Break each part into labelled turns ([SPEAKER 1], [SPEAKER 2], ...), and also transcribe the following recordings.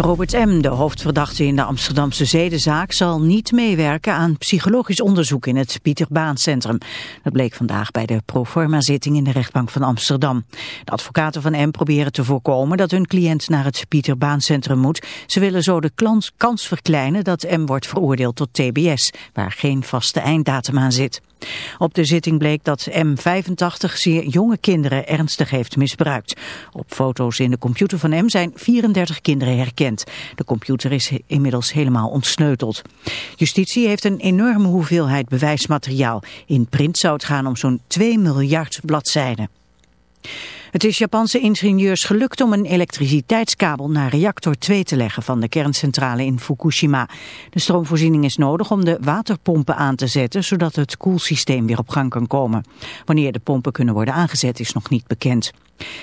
[SPEAKER 1] Robert M., de hoofdverdachte in de Amsterdamse zedenzaak... zal niet meewerken aan psychologisch onderzoek in het Pieter Baan Centrum. Dat bleek vandaag bij de proforma-zitting in de rechtbank van Amsterdam. De advocaten van M proberen te voorkomen dat hun cliënt naar het Pieter Baan Centrum moet. Ze willen zo de kans verkleinen dat M wordt veroordeeld tot TBS... waar geen vaste einddatum aan zit. Op de zitting bleek dat M85 zeer jonge kinderen ernstig heeft misbruikt. Op foto's in de computer van M zijn 34 kinderen herkend. De computer is inmiddels helemaal ontsleuteld. Justitie heeft een enorme hoeveelheid bewijsmateriaal. In print zou het gaan om zo'n 2 miljard bladzijden. Het is Japanse ingenieurs gelukt om een elektriciteitskabel naar reactor 2 te leggen van de kerncentrale in Fukushima. De stroomvoorziening is nodig om de waterpompen aan te zetten, zodat het koelsysteem weer op gang kan komen. Wanneer de pompen kunnen worden aangezet is nog niet bekend.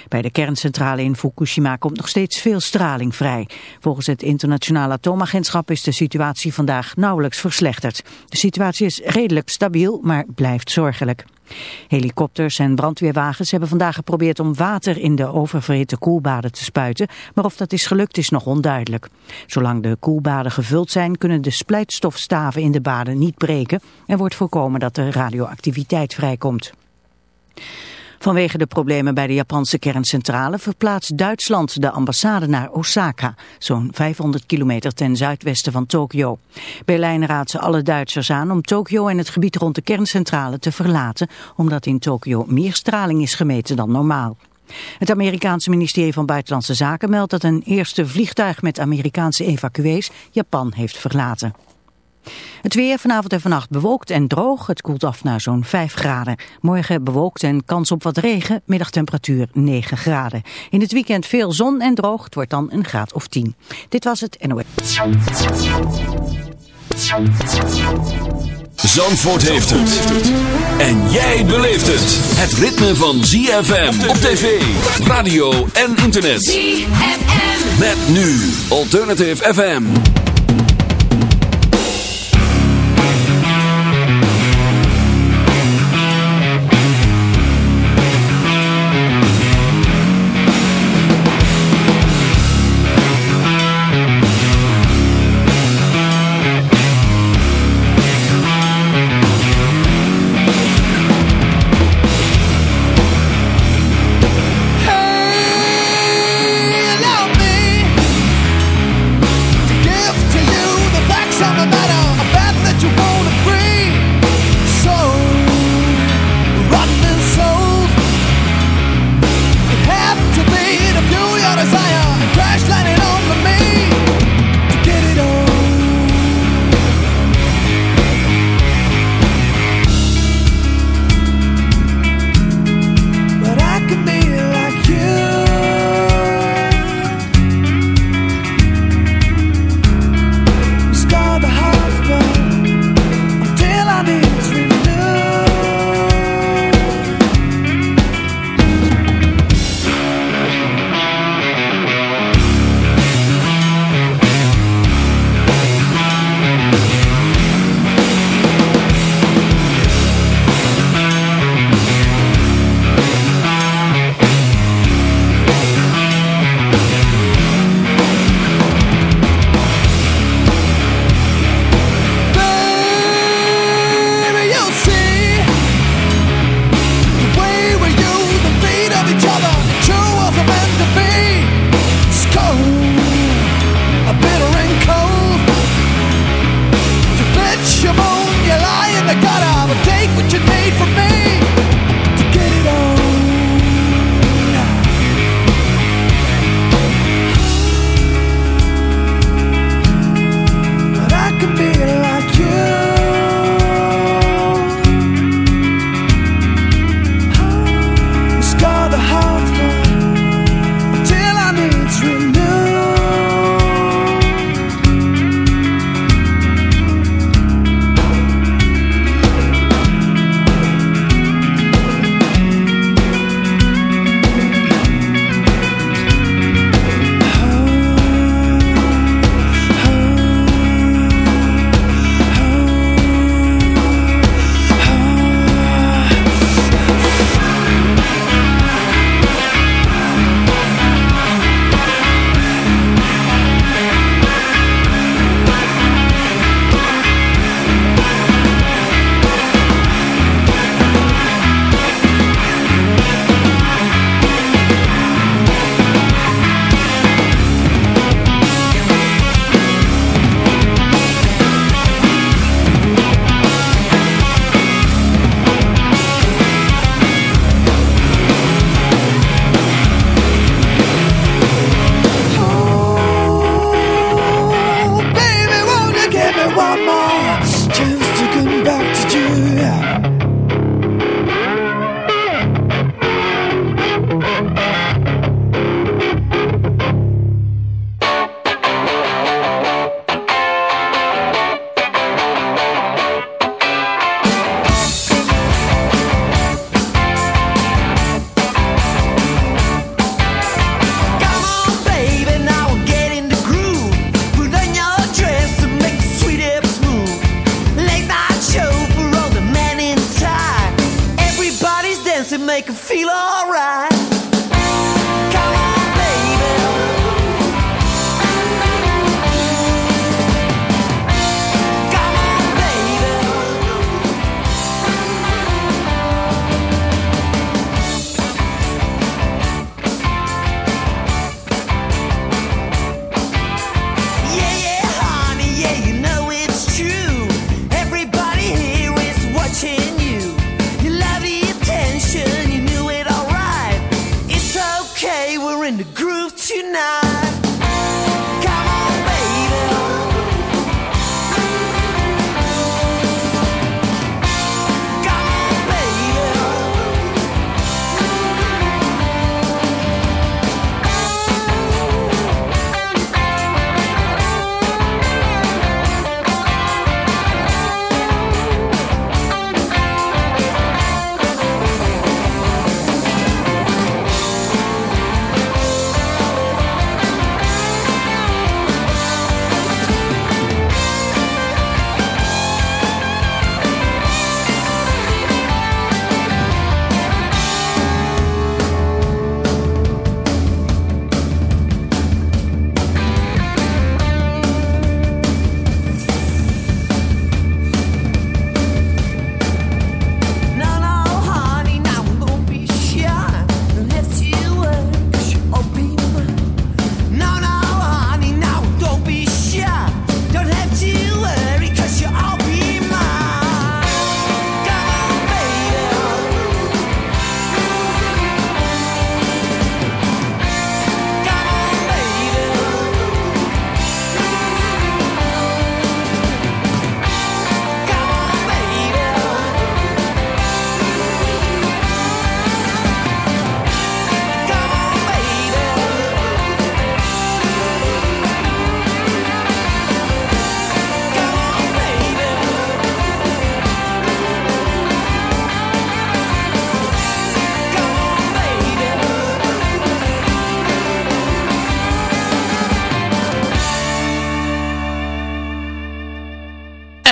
[SPEAKER 1] Bij de kerncentrale in Fukushima komt nog steeds veel straling vrij. Volgens het internationale atoomagentschap is de situatie vandaag nauwelijks verslechterd. De situatie is redelijk stabiel, maar blijft zorgelijk. Helikopters en brandweerwagens hebben vandaag geprobeerd om water in de oververhitte koelbaden te spuiten, maar of dat is gelukt is nog onduidelijk. Zolang de koelbaden gevuld zijn kunnen de splijtstofstaven in de baden niet breken en wordt voorkomen dat er radioactiviteit vrijkomt. Vanwege de problemen bij de Japanse kerncentrale verplaatst Duitsland de ambassade naar Osaka, zo'n 500 kilometer ten zuidwesten van Tokio. Berlijn raadt alle Duitsers aan om Tokio en het gebied rond de kerncentrale te verlaten, omdat in Tokio meer straling is gemeten dan normaal. Het Amerikaanse ministerie van Buitenlandse Zaken meldt dat een eerste vliegtuig met Amerikaanse evacuees Japan heeft verlaten. Het weer vanavond en vannacht bewolkt en droog. Het koelt af naar zo'n 5 graden. Morgen bewolkt en kans op wat regen. Middagtemperatuur 9 graden. In het weekend veel zon en droog. Het wordt dan een graad of 10. Dit was het NOS.
[SPEAKER 2] Zandvoort heeft het. En jij beleeft het. Het ritme van ZFM op tv, radio en internet.
[SPEAKER 3] ZFM.
[SPEAKER 2] Met nu Alternative FM.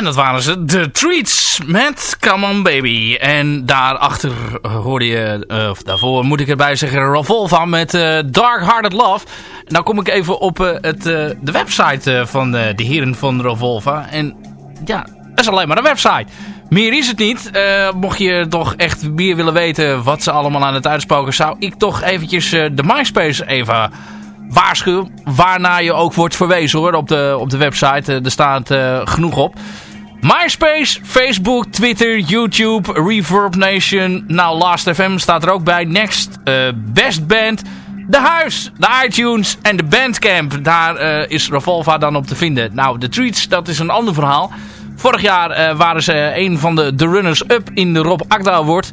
[SPEAKER 4] En dat waren ze, de Treats met Come On Baby. En daarachter hoorde je, eh, of daarvoor moet ik erbij zeggen, Revolva met eh, Dark Hearted Love. Nou kom ik even op eh, het, de website van de heren van Revolva. En ja, dat is alleen maar een website. Meer is het niet. Mocht je toch echt meer willen weten wat ze allemaal aan het uitspoken, zou ik toch eventjes de MySpace even waarschuwen. Waarna je ook wordt verwezen hoor op de, op de website. Er staat genoeg op. MySpace, Facebook, Twitter, YouTube, Reverb Nation. Nou, Last FM staat er ook bij. Next, eh, Best Band, De Huis, de iTunes en de Bandcamp. Daar eh, is Revolva dan op te vinden. Nou, de Treats, dat is een ander verhaal. Vorig jaar eh, waren ze een van de, de runners-up in de Rob Akda Award.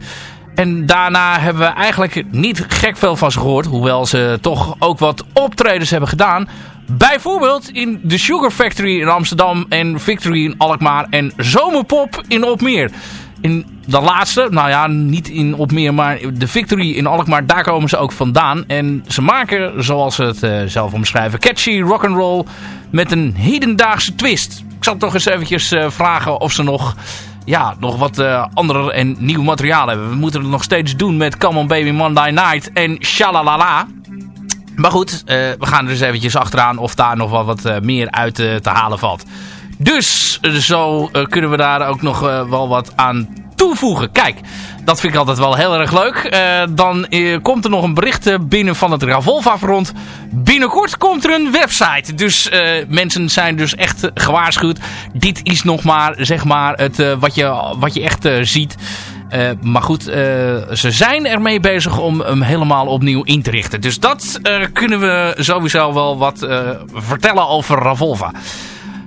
[SPEAKER 4] En daarna hebben we eigenlijk niet gek veel van ze gehoord. Hoewel ze toch ook wat optredens hebben gedaan. Bijvoorbeeld in de Sugar Factory in Amsterdam en Victory in Alkmaar en Zomerpop in Opmeer. In de laatste, nou ja, niet in Opmeer, maar de Victory in Alkmaar, daar komen ze ook vandaan. En ze maken, zoals ze het eh, zelf omschrijven, catchy rock'n'roll met een hedendaagse twist. Ik zal toch eens eventjes eh, vragen of ze nog, ja, nog wat eh ander en nieuw materiaal hebben. We moeten het nog steeds doen met Come On Baby Monday Night en Shalalala. Maar goed, eh, we gaan er eens eventjes achteraan of daar nog wel wat eh, meer uit te halen valt. Dus zo kunnen we daar ook nog wel wat aan toevoegen. Kijk, dat vind ik altijd wel heel erg leuk. Eh, dan eh, komt er nog een bericht eh, binnen van het Ravolva front. Binnenkort komt er een website. Dus mensen zijn dus echt gewaarschuwd. Dit is nog maar, zeg maar, het, wat, je, wat je echt ziet. Maar goed, ze zijn ermee bezig om hem helemaal opnieuw in te richten. Dus dat kunnen we sowieso wel wat vertellen over Ravolva.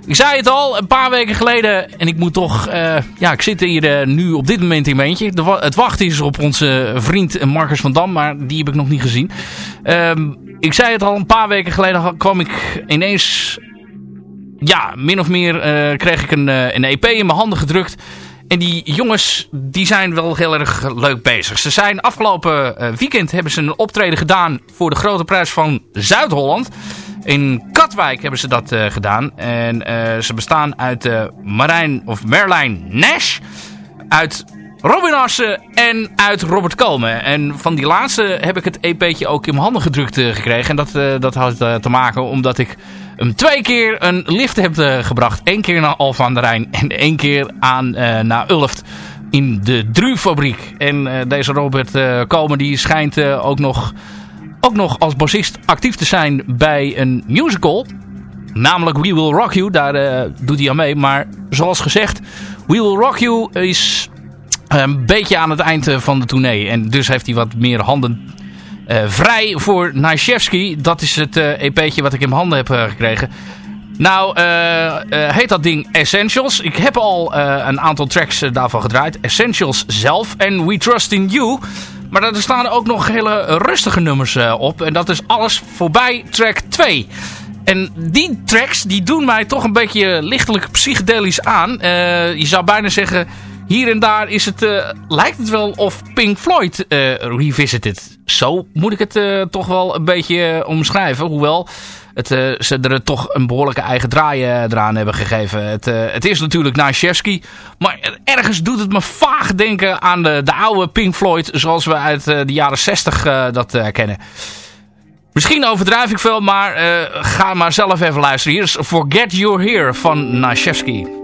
[SPEAKER 4] Ik zei het al, een paar weken geleden. En ik moet toch... eh, ja, ik zit hier eh, nu op dit moment in mijn eentje. Het wachten is op onze vriend Marcus van Dam. Maar die heb ik nog niet gezien. Ehm, ik zei het al, een paar weken geleden kwam ik ineens... Ja, min of meer eh, kreeg ik een, een EP in mijn handen gedrukt. En die jongens, die zijn wel heel erg leuk bezig. Ze zijn afgelopen weekend hebben ze een optreden gedaan voor de grote prijs van Zuid-Holland. In Katwijk hebben ze dat eh, gedaan. En eh, ze bestaan uit eh, Marijn of Merlijn Nash. Uit Robin Assen en uit Robert Komen. En van die laatste heb ik het EP'tje ook in mijn handen gedrukt gekregen. En dat, dat had te maken omdat ik hem twee keer een lift heb gebracht. Eén keer naar Alphen aan de Rijn en één keer aan, naar Ulft in de Drufabriek. En deze Robert Komen die schijnt ook, nog, ook nog als bassist actief te zijn bij een musical. Namelijk We Will Rock You, daar doet hij aan mee. Maar zoals gezegd, We Will Rock You is een beetje aan het eind eh, van de tournee. En dus heeft hij wat meer handen vrij voor Naishevsky. Dat is het uh, EP'tje wat ik in mijn handen heb gekregen. Nou, heet dat ding Essentials. Ik heb al een aantal tracks daarvan gedraaid. Essentials zelf en We Trust in You. Maar er staan ook nog hele rustige nummers op. En dat is alles voorbij track 2. En die tracks die doen mij toch een beetje lichtelijk psychedelisch aan. je zou bijna zeggen hier en daar is het, uh, lijkt het wel of Pink Floyd uh, revisited. Zo moet ik het uh, toch wel een beetje omschrijven. Hoewel het, ze er toch een behoorlijke eigen draai eraan hebben gegeven. Het, het is natuurlijk Naishevsky. Maar ergens doet het me vaag denken aan de, de oude Pink Floyd. Zoals we uit de jaren 60 dat kennen. Misschien overdrijf ik veel, maar ga maar zelf even luisteren. Hier is Forget You're Here van Naishevsky.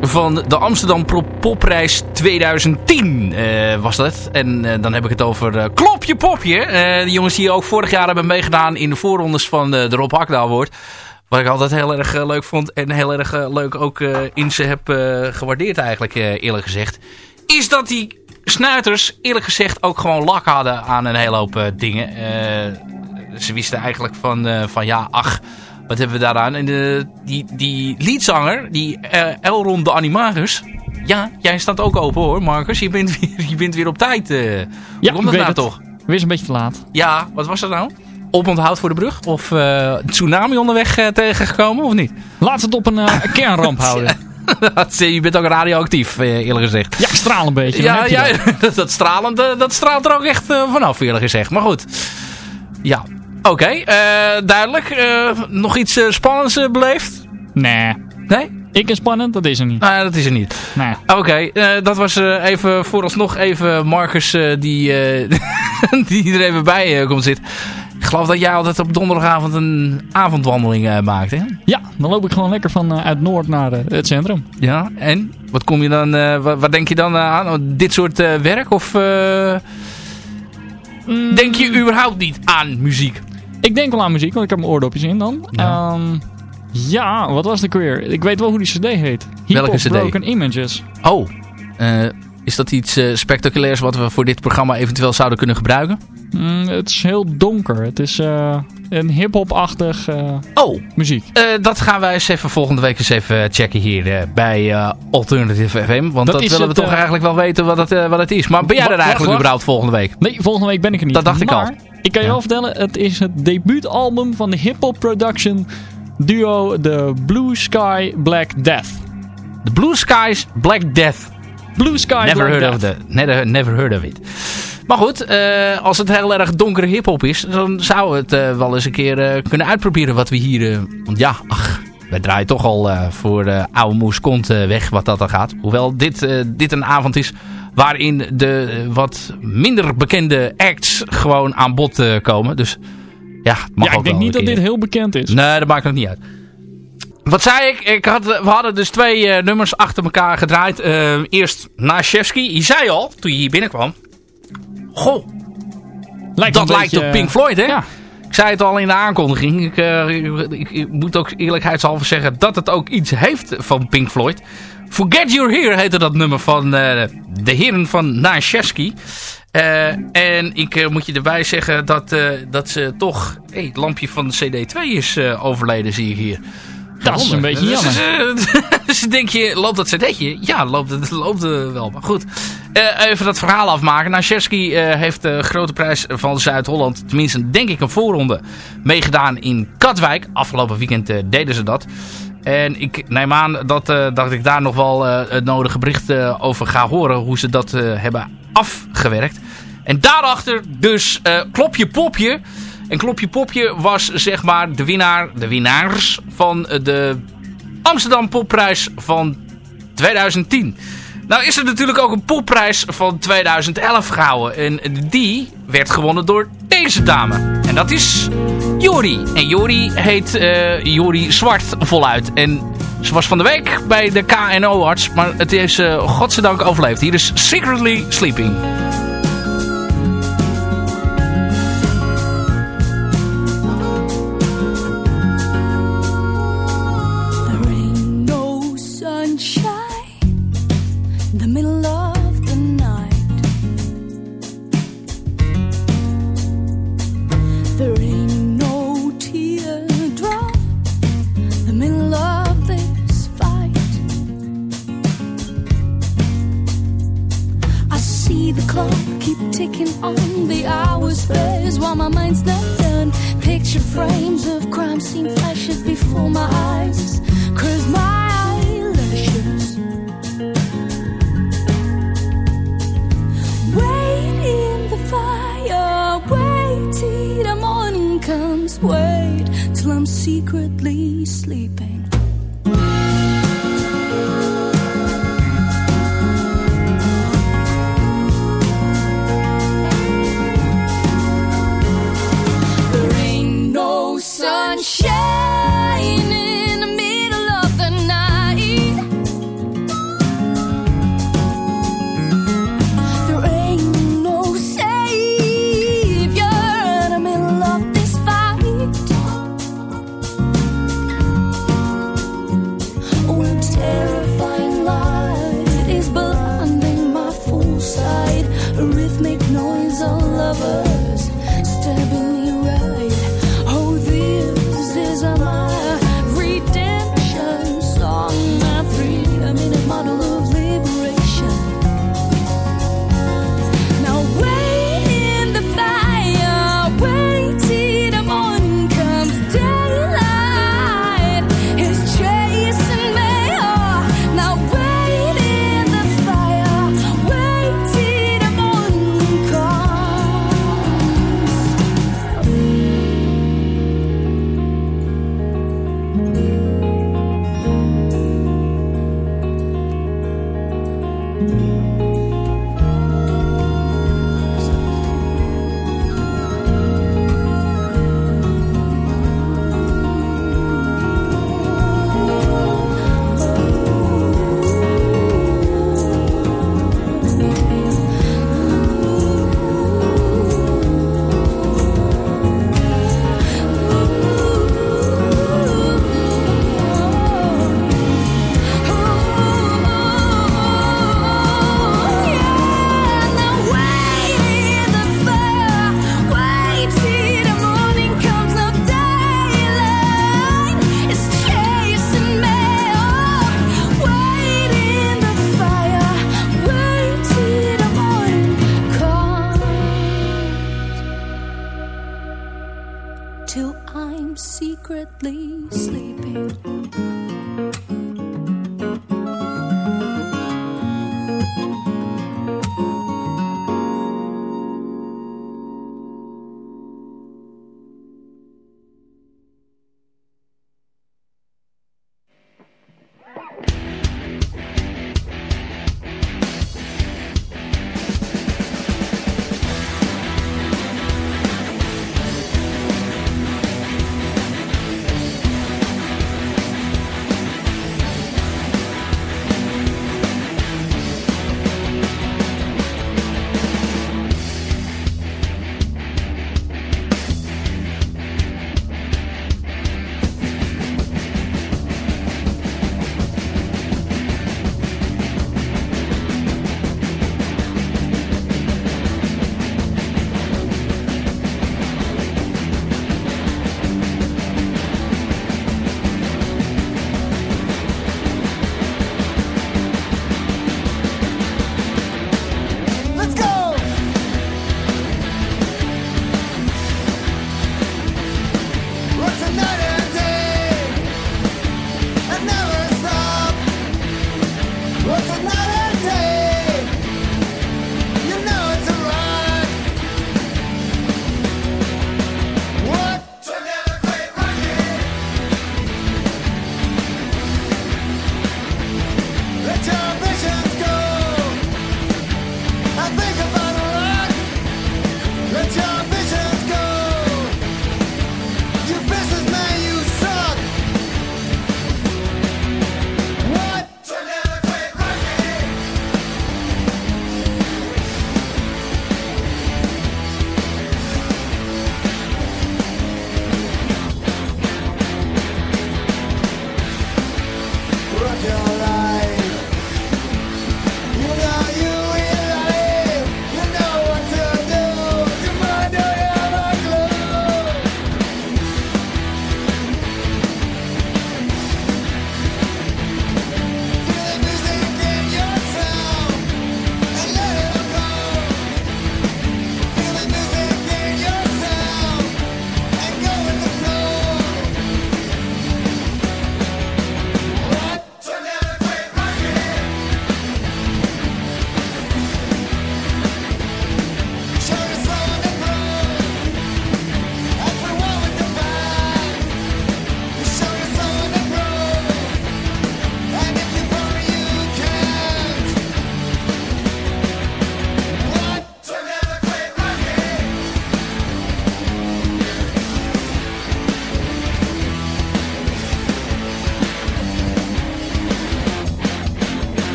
[SPEAKER 4] Van de Amsterdam Popprijs 2010 eh, was dat. En eh, dan heb ik het over eh, Klopje Popje. De jongens die ook vorig jaar hebben meegedaan in de voorrondes van de Rob Hakda Award. Wat ik altijd heel erg leuk vond en heel erg leuk ook in ze heb gewaardeerd eigenlijk eerlijk gezegd. Is dat die snuiters eerlijk gezegd ook gewoon lak hadden aan een hele hoop dingen. Eh, ze wisten eigenlijk van, eh, van ja, ach, wat hebben we daaraan? En de, die, die liedzanger, die eh, Elron de Animagus. Ja, jij staat ook open hoor, Marcus. Je bent weer, je bent weer op tijd. eh. Hoe
[SPEAKER 5] Ja,
[SPEAKER 4] komt dat nou
[SPEAKER 5] het.
[SPEAKER 4] toch?
[SPEAKER 5] Weer een beetje te laat.
[SPEAKER 4] Ja, wat was dat nou? Oponthoud voor de brug? Of eh, tsunami onderweg tegengekomen of niet?
[SPEAKER 5] Laat het op een kernramp houden.
[SPEAKER 4] Je bent ook radioactief, eerlijk gezegd.
[SPEAKER 5] Ja, straal een beetje.
[SPEAKER 4] Ja,
[SPEAKER 5] dat.
[SPEAKER 4] dat, dat, stralend, dat straalt er ook echt vanaf, eerlijk gezegd. Maar goed. Ja, oké. eh, duidelijk. Eh, nog iets eh, spannends beleefd?
[SPEAKER 5] Nee.
[SPEAKER 4] Nee?
[SPEAKER 5] Ik en spannend, dat is er niet.
[SPEAKER 4] Nou, dat is er niet.
[SPEAKER 5] Nee.
[SPEAKER 4] Oké, dat was even vooralsnog even Marcus die, die er even bij komt zitten. Ik geloof dat jij altijd op donderdagavond een avondwandeling maakt, hè?
[SPEAKER 5] Ja, dan loop ik gewoon lekker van uit Noord naar het centrum.
[SPEAKER 4] Ja, en? Wat kom je dan, wa- wat, denk je dan aan? Oh, Dit soort werk? Of eh, denk je überhaupt niet aan muziek?
[SPEAKER 5] Ik denk wel aan muziek, want ik heb mijn oordopjes in dan.
[SPEAKER 4] Ja.
[SPEAKER 5] Ja, ja wat was de weer? Ik weet wel hoe die cd heet.
[SPEAKER 4] Welke CD?
[SPEAKER 5] Broken Images.
[SPEAKER 4] Oh, eh, is dat iets eh, spectaculairs wat we voor dit programma eventueel zouden kunnen gebruiken?
[SPEAKER 5] Mm, het is heel donker. Het is eh, een hip-hop-achtig
[SPEAKER 4] Oh,
[SPEAKER 5] muziek.
[SPEAKER 4] Dat gaan wij eens even volgende week eens even checken hier bij Alternative FM. Want
[SPEAKER 5] Dat
[SPEAKER 4] willen we toch eigenlijk wel weten wat het, wat het is. Maar ben jij er eigenlijk überhaupt volgende week?
[SPEAKER 5] Nee, volgende week ben ik er niet.
[SPEAKER 4] Dat dacht ik al.
[SPEAKER 5] Ik kan je wel vertellen, het is het debuutalbum van de hip-hop production duo The Blue Sky Black Death.
[SPEAKER 4] The Blue Skies Black Death.
[SPEAKER 5] Blue Sky
[SPEAKER 4] Never
[SPEAKER 5] Black
[SPEAKER 4] heard,
[SPEAKER 5] Death.
[SPEAKER 4] of the, never, never heard of it. Maar goed, eh, als het heel erg donkere hiphop is, dan zou het eh, wel eens een keer eh, kunnen uitproberen wat we hier... want ja, ach, wij draaien toch al eh, voor de oude moes kont eh, weg wat dat dan gaat. Hoewel dit, eh, dit een avond is waarin de eh, wat minder bekende acts gewoon aan bod eh, komen. Dus ja, het mag
[SPEAKER 5] Ja, ik denk niet dat dit heel bekend is.
[SPEAKER 4] Nee, dat maakt nog niet uit. Wat zei ik? ik had, we hadden dus twee eh, nummers achter elkaar gedraaid. Eh, eerst Nashevsky. Je zei al, toen je hier binnenkwam. Goh,
[SPEAKER 5] Lijkt
[SPEAKER 4] dat lijkt
[SPEAKER 5] beetje,
[SPEAKER 4] op Pink Floyd, hè?
[SPEAKER 5] Ja,
[SPEAKER 4] Ik zei het al in de aankondiging. Ik, eh, ik, ik- ik moet ook eerlijkheidshalve zeggen dat het ook iets heeft van Pink Floyd. Forget You're Here heette dat nummer van eh, de heren van Nashevsky. Eh, en ik moet je erbij zeggen dat, dat ze toch... Het lampje van de CD2 is overleden, zie ik hier.
[SPEAKER 5] Dat is een beetje
[SPEAKER 4] Dus,
[SPEAKER 5] jammer.
[SPEAKER 4] eh, dus denk je, loopt dat cd'tje? Ja, loopt het loopt, wel. Maar goed, Eh, even dat verhaal afmaken. Nashevsky eh heeft de grote prijs van Zuid-Holland, tenminste denk ik een voorronde, meegedaan in Katwijk. Afgelopen weekend deden ze dat. En ik neem aan dat, dat ik daar nog wel het nodige bericht over ga horen. Hoe ze dat hebben afgewerkt. En daarachter dus Klopje Popje. En Klopje Popje was zeg maar de winnaar, de winnaars van eh, de Amsterdam Popprijs van 2010. Nou is er natuurlijk ook een popprijs van 2011 gehouden. En die werd gewonnen door deze dame. En dat is Jori. En Jori heet eh Jori Zwart voluit. En ze was van de week bij de KNO-arts. Maar het heeft ze godzijdank overleefd. Hier is Secretly Sleeping.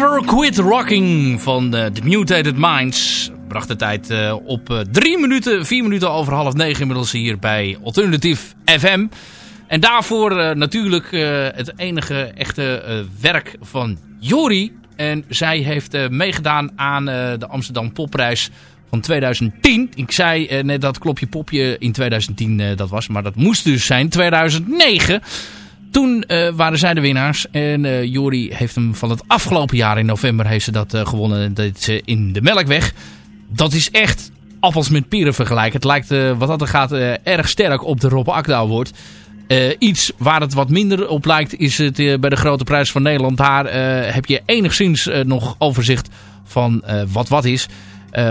[SPEAKER 4] Never Quit Rocking van de The Mutated Minds. Bracht de tijd uh, op uh, drie minuten, vier minuten over half negen inmiddels hier bij Alternative FM. En daarvoor natuurlijk het enige echte werk van Jori. En zij heeft meegedaan aan de Amsterdam Popprijs van 2010. Ik zei net dat Klopje Popje in 2010 dat was, maar dat moest dus zijn 2009. Toen uh, waren zij de winnaars. En uh, Jori heeft hem van het afgelopen jaar in november heeft ze dat uh, gewonnen. Dat ze in de Melkweg. Dat is echt afvals met peren vergelijken. Het lijkt wat dat er gaat erg sterk op de Rob Akda wordt. iets waar het wat minder op lijkt is het bij de Grote Prijs van Nederland. Daar heb je enigszins nog overzicht van wat wat is.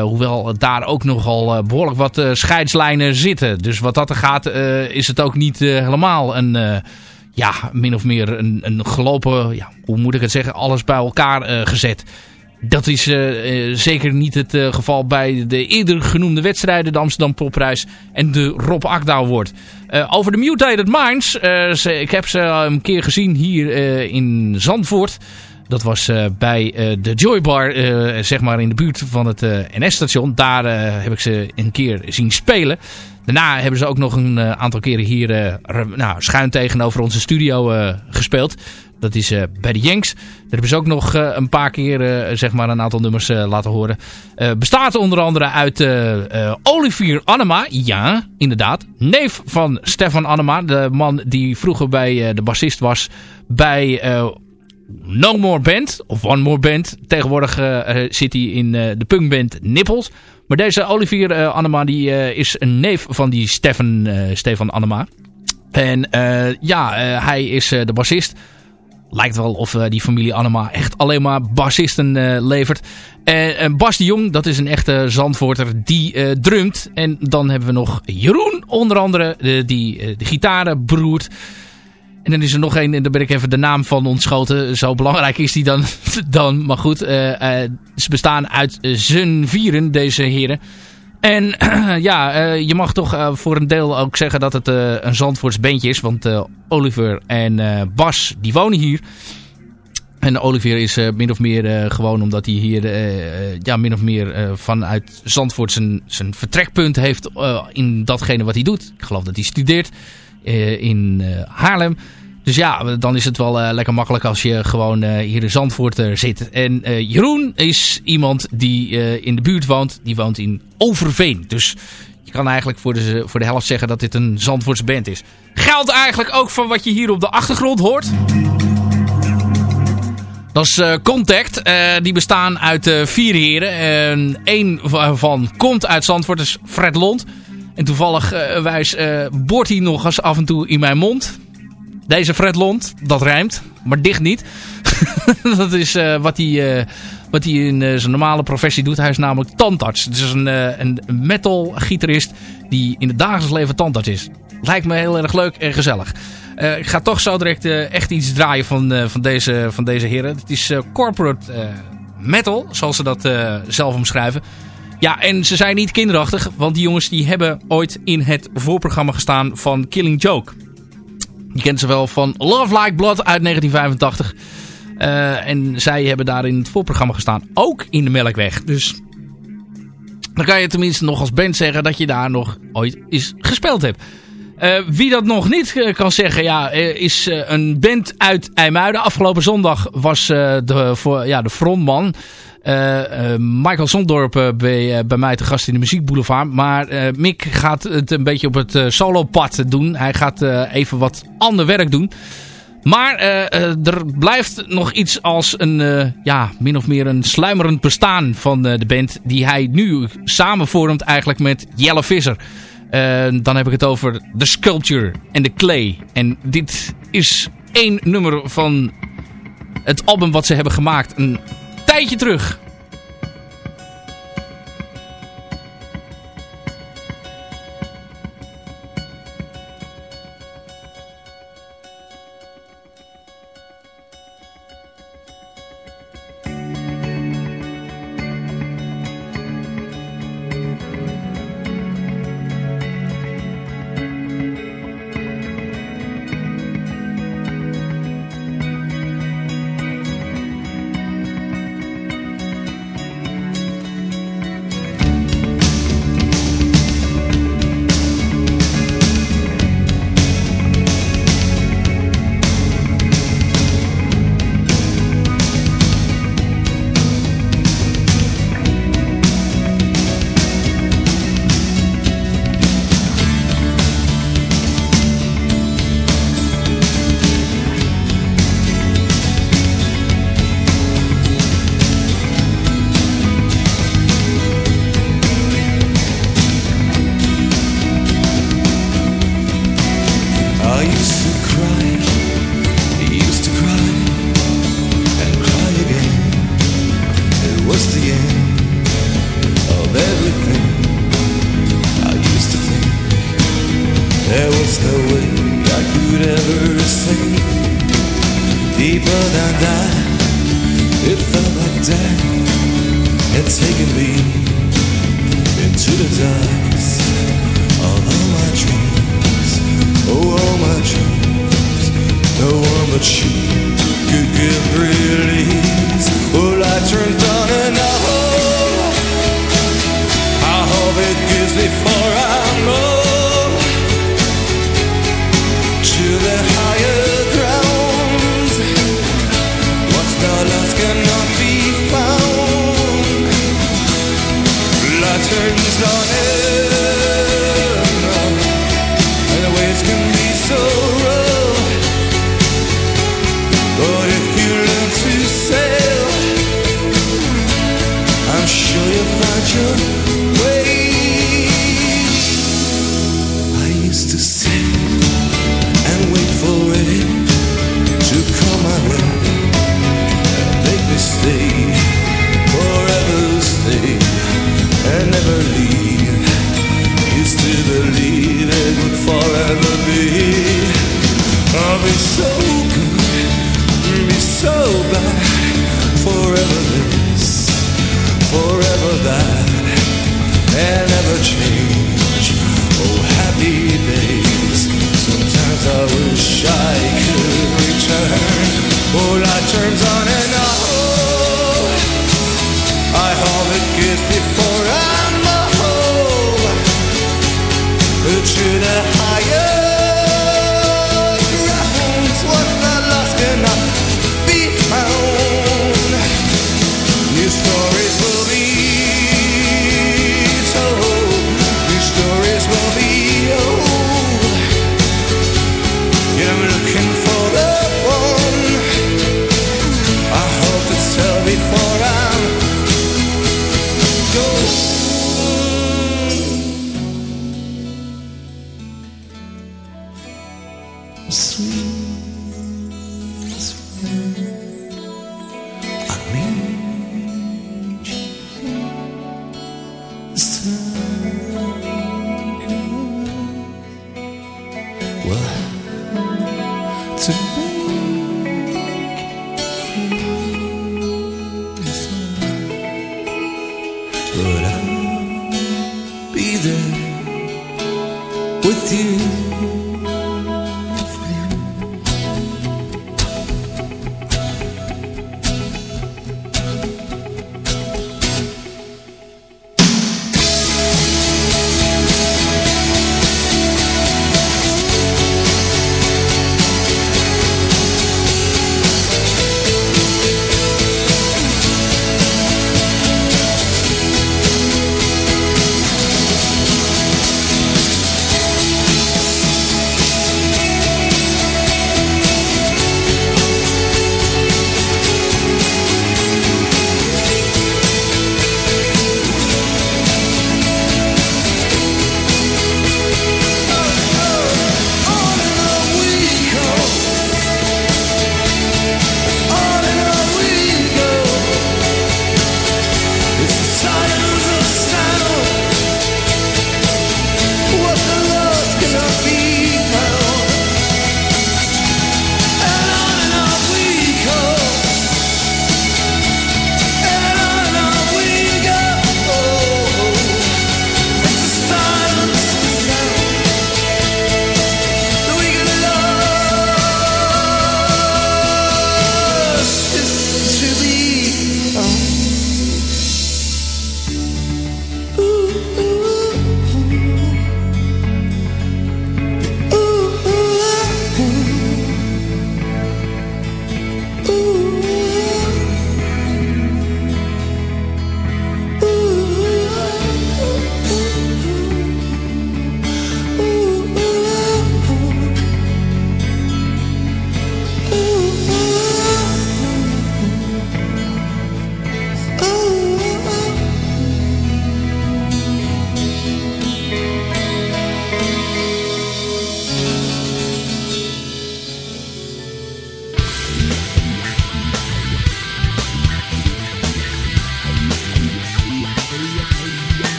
[SPEAKER 4] hoewel daar ook nogal behoorlijk wat scheidslijnen zitten. Dus wat dat er gaat is het ook niet helemaal een ja, min of meer een, een gelopen, ja, hoe moet ik het zeggen, alles bij elkaar uh, gezet. Dat is uh, zeker niet het geval bij de eerder genoemde wedstrijden, de Amsterdam Popprijs en de Rob Akda Award. over de Mutated Minds, ik heb ze een keer gezien hier in Zandvoort. Dat was bij de Joy Bar, zeg maar in de buurt van het NS-station. Daar heb ik ze een keer zien spelen. Daarna hebben ze ook nog een uh, aantal keren hier uh, nou, schuin tegenover onze studio uh, gespeeld. Dat is bij de Yanks. Daar hebben ze ook nog een paar keer zeg maar een aantal nummers laten horen. bestaat onder andere uit Olivier Anema. Ja, inderdaad. Neef van Stefan Anema. De man die vroeger bij de bassist was bij... No More Band, of One More Band. Tegenwoordig zit hij in de punkband Nippels. Maar deze Olivier uh, Annema die, uh, is een neef van die Stefan, uh, Stefan Annema. En ja, hij is de bassist. Lijkt wel of die familie Annema echt alleen maar bassisten levert. En Bas de Jong, dat is een echte Zandvoorter, die drumt. En dan hebben we nog Jeroen, onder andere, die de gitaren broert. En dan is er nog één, en daar ben ik even de naam van ontschoten. Zo belangrijk is die dan. dan maar goed, uh, uh, ze bestaan uit z'n vieren, deze heren. En ja, uh, je mag toch voor een deel ook zeggen dat het een Zandvoorts bandje is. Want Oliver en Bas, die wonen hier. En Olivier is min of meer gewoon omdat hij hier ja, min of meer vanuit Zandvoort zijn, zijn vertrekpunt heeft in datgene wat hij doet. Ik geloof dat hij studeert in Haarlem. Dus ja, dan is het wel uh, lekker makkelijk als je gewoon uh, hier in Zandvoort uh, zit. En Jeroen is iemand die in de buurt woont. Die woont in Overveen. Dus je kan eigenlijk voor de, voor de helft zeggen dat dit een Zandvoortse band is. Geldt eigenlijk ook van wat je hier op de achtergrond hoort. Dat is Contact. die bestaan uit vier heren. En één van komt uit Zandvoort, is Fred Lond. En toevallig wijs boort hij nog eens af en toe in mijn mond. Deze Fred Lond, dat rijmt, maar dicht niet. dat is eh, wat hij, eh, wat hij in eh, zijn normale professie doet. Hij is namelijk tandarts. Het is een, een metal gitarist die in het dagelijks leven tandarts is. Lijkt me heel erg leuk en gezellig. Ik ga toch zo direct echt iets draaien van, van, deze, van deze heren. Het is corporate metal, zoals ze dat zelf omschrijven. Ja, en ze zijn niet kinderachtig, want die jongens die hebben ooit in het voorprogramma gestaan van Killing Joke. Je kent ze wel van Love Like Blood uit 1985. Eh, en zij hebben daar in het voorprogramma gestaan, ook in de Melkweg. Dus dan kan je tenminste nog als band zeggen dat je daar nog ooit eens gespeeld hebt. Eh, wie dat nog niet eh, kan zeggen, ja, is eh, een band uit IJmuiden. Afgelopen zondag was de, voor, ja, de frontman Michael Zondorp eh, bij, bij mij te gast in de Muziekboulevard. Maar Mick gaat het een beetje op het solopad doen. Hij gaat even wat ander werk doen. Maar er blijft nog iets als een, ja, min of meer een sluimerend bestaan van de band. Die hij nu samen vormt eigenlijk met Jelle Visser. Eh, dan heb ik het over The Sculpture en The Clay. En dit is één nummer van het album wat ze hebben gemaakt. Een tijdje terug.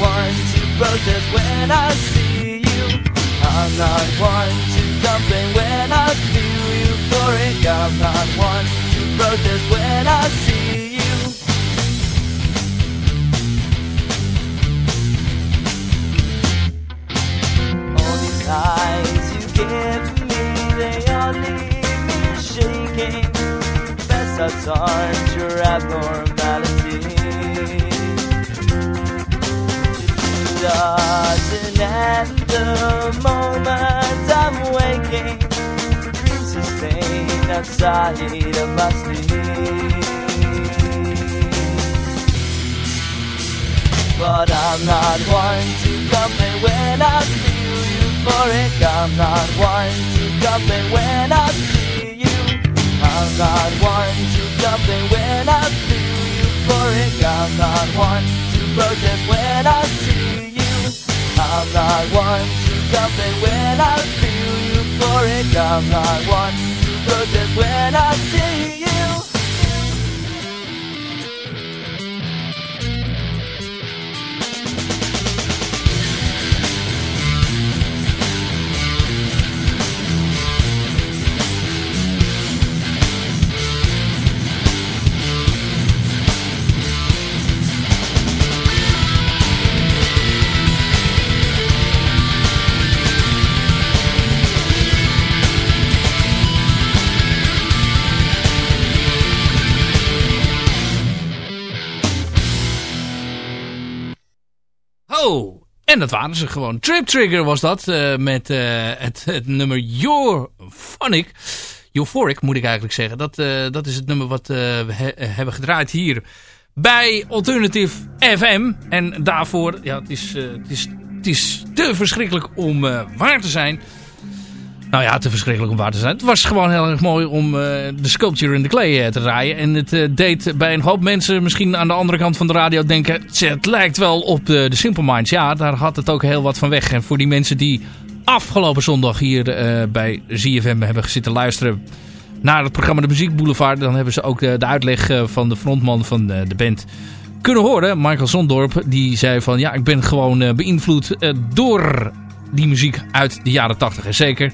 [SPEAKER 6] One to
[SPEAKER 7] protest when I see you. I'm not one to complain when I feel euphoric. I'm not one to protest when I see you. All these eyes you give me, they all leave me shaking. Best thoughts aren't your abnormality. Doesn't end the moment I'm waking. Dreams sustain outside of my sleep. But I'm not one to complain when I feel euphoric. I'm not one to complain when I see you. I'm not one to complain when I feel euphoric. I'm not one to protest when I see. I'm not one to complain when I feel euphoric. I'm not one to protest when I see you.
[SPEAKER 4] En dat waren ze gewoon. Trip Trigger was dat, eh, met eh, het, het nummer Your Phonic. Euphoric moet ik eigenlijk zeggen. Dat, eh, dat is het nummer wat we he- hebben gedraaid hier bij Alternative FM. En daarvoor, ja, het is, het is, het is te verschrikkelijk om waar te zijn. Nou ja, te verschrikkelijk om waar te zijn. Het was gewoon heel erg mooi om eh, de Sculpture in the Clay eh, te draaien. En het eh, deed bij een hoop mensen misschien aan de andere kant van de radio denken... "Tja, het lijkt wel op de, de Simple Minds. Ja, daar had het ook heel wat van weg. En voor die mensen die afgelopen zondag hier bij ZFM hebben zitten luisteren... naar het programma De Muziek Boulevard... dan hebben ze ook de, de uitleg van de frontman van de, de band kunnen horen. Michael Zondorp, die zei van... ja, ik ben gewoon beïnvloed door die muziek uit de jaren 80. En zeker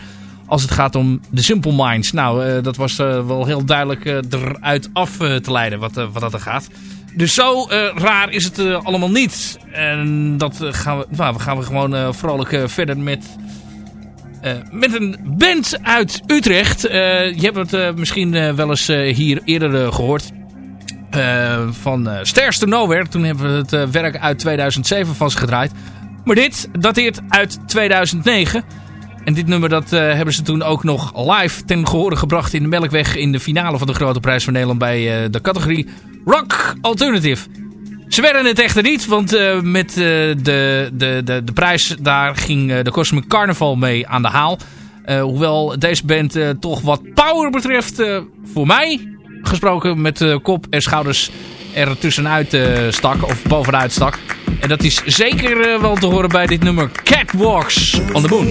[SPEAKER 4] als het gaat om de Simple Minds. Nou, eh, dat was eh, wel heel duidelijk eh, eruit af te leiden wat, wat dat er gaat. Dus zo raar is het allemaal niet. En dat gaan we, nou, we gaan we gewoon vrolijk verder met, met een band uit Utrecht. Je hebt het misschien wel eens hier eerder eh, gehoord. Eh, van Stairs to Nowhere. Toen hebben we het werk uit 2007 van ze gedraaid. Maar dit dateert uit 2009. En dit nummer dat, eh, hebben ze toen ook nog live ten gehore gebracht in de Melkweg in de finale van de Grote Prijs van Nederland bij eh, de categorie Rock Alternative. Ze werden het echter niet, want eh, met de, de, de, de prijs daar ging de Cosmic Carnival mee aan de haal. Hoewel deze band toch wat power betreft, voor mij gesproken met kop en schouders er tussenuit eh, stak, of bovenuit stak. En dat is zeker eh, wel te horen bij dit nummer Catwalks on the Moon.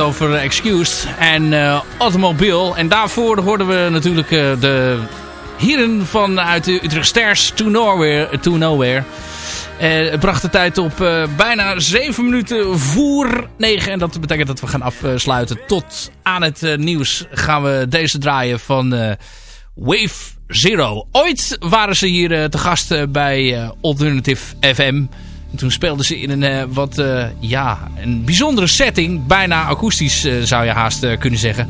[SPEAKER 4] Over Excused en uh, Automobile. En daarvoor hoorden we natuurlijk uh, de heren vanuit de Utrecht Stairs to Nowhere. To nowhere. het bracht de tijd op bijna 7 minuten voor 9. En dat betekent dat we gaan afsluiten. Tot aan het nieuws gaan we deze draaien van Wave Zero. Ooit waren ze hier te gast bij Alternative FM... En toen speelden ze in een uh, wat uh, ja, een bijzondere setting. Bijna akoestisch uh, zou je haast kunnen zeggen.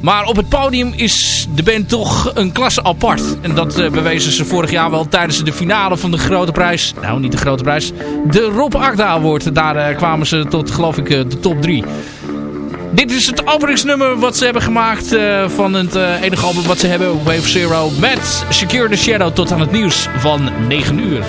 [SPEAKER 4] Maar op het podium is de band toch een klasse apart. En dat bewezen ze vorig jaar wel tijdens de finale van de Grote Prijs. Nou, niet de Grote Prijs. De Rob Agda Award. Daar kwamen ze tot, geloof ik, de top 3. Dit is het openingsnummer wat ze hebben gemaakt van het enige album wat ze hebben. Wave Zero met Secure the Shadow tot aan het nieuws van 9 uur.